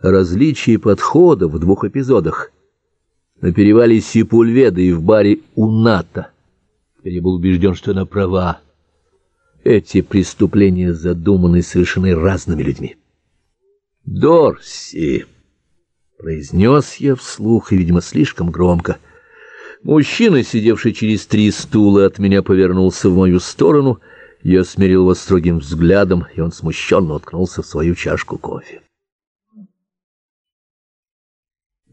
различие подхода в двух эпизодах. На перевале Сипульведа и в баре Уната. Теперь я был убежден, что она права. Эти преступления задуманы и совершены разными людьми. «Дорси!» — произнес я вслух и, видимо, слишком громко. Мужчина, сидевший через три стула, от меня повернулся в мою сторону. Я смирил его строгим взглядом, и он смущенно уткнулся в свою чашку кофе.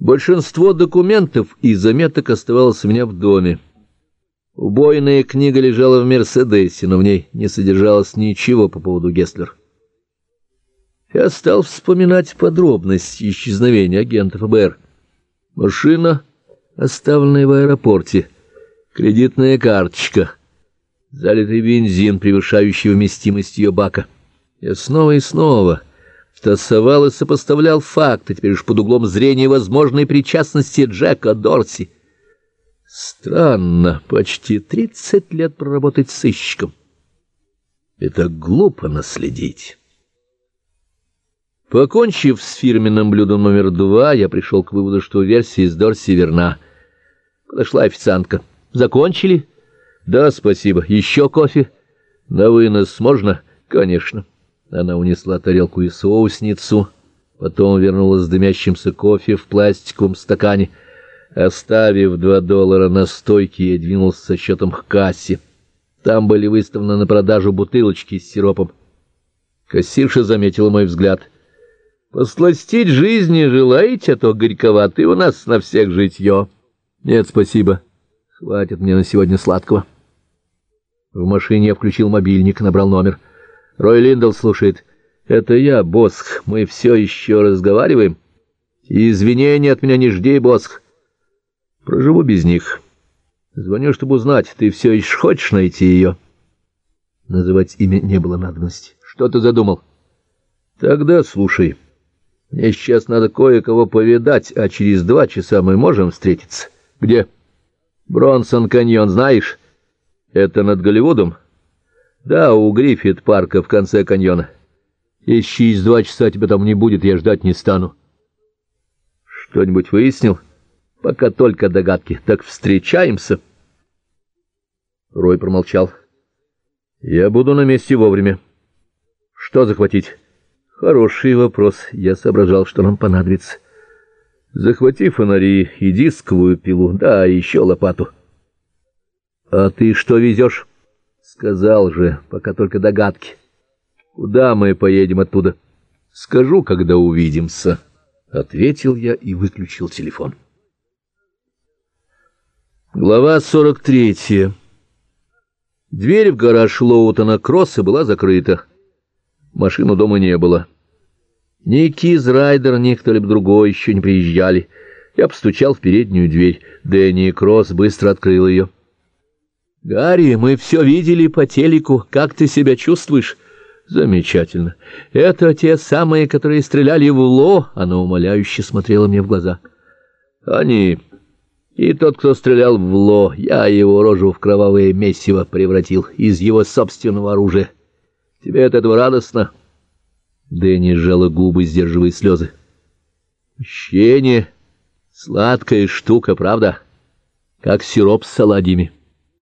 Большинство документов и заметок оставалось у меня в доме. Убойная книга лежала в «Мерседесе», но в ней не содержалось ничего по поводу Гестлер. Я стал вспоминать подробности исчезновения агента ФБР. Машина, оставленная в аэропорте, кредитная карточка, залитый бензин, превышающий вместимость ее бака. Я снова и снова тасовал и сопоставлял факты, теперь уж под углом зрения возможной причастности Джека Дорси. Странно, почти тридцать лет проработать сыщиком. Это глупо наследить. Покончив с фирменным блюдом номер два, я пришел к выводу, что версия из Дорси верна. Подошла официантка. «Закончили?» «Да, спасибо. Еще кофе?» «На вынос можно?» «Конечно». Она унесла тарелку и соусницу, потом вернулась с дымящимся кофе в пластиковом стакане. Оставив два доллара на стойке, я двинулся со счетом к кассе. Там были выставлены на продажу бутылочки с сиропом. Кассирша заметила мой взгляд. «Посластить жизни желаете, а то горьковатый у нас на всех житье». «Нет, спасибо. Хватит мне на сегодня сладкого». В машине я включил мобильник, набрал номер — Рой Линдл слушает. «Это я, Босх. Мы все еще разговариваем. извинения от меня не жди, Босх. Проживу без них. Звоню, чтобы узнать, ты все еще хочешь найти ее?» Называть имя не было надобности. «Что ты задумал?» «Тогда слушай. Мне сейчас надо кое-кого повидать, а через два часа мы можем встретиться. Где?» «Бронсон каньон, знаешь? Это над Голливудом?» Да, у Гриффит-парка в конце каньона. Если через два часа тебя там не будет, я ждать не стану. Что-нибудь выяснил? Пока только догадки. Так встречаемся. Рой промолчал. Я буду на месте вовремя. Что захватить? Хороший вопрос. Я соображал, что нам понадобится. Захвати фонари и дисковую пилу, да, еще лопату. А ты что везешь? Сказал же, пока только догадки. Куда мы поедем оттуда? Скажу, когда увидимся. Ответил я и выключил телефон. Глава 43. Дверь в гараж Лоутона Кросса была закрыта. Машину дома не было. Ни Киз Райдер, ни кто-либо другой еще не приезжали. Я постучал в переднюю дверь. Дэнни Кросс быстро открыл ее. «Гарри, мы все видели по телеку. Как ты себя чувствуешь?» «Замечательно. Это те самые, которые стреляли в Ло?» Она умоляюще смотрела мне в глаза. «Они...» И тот, кто стрелял в Ло, я его рожу в кровавое месиво превратил из его собственного оружия. Тебе от этого радостно?» Дэнни сжала губы, сдерживая слезы. «Мщение — сладкая штука, правда? Как сироп с саладями».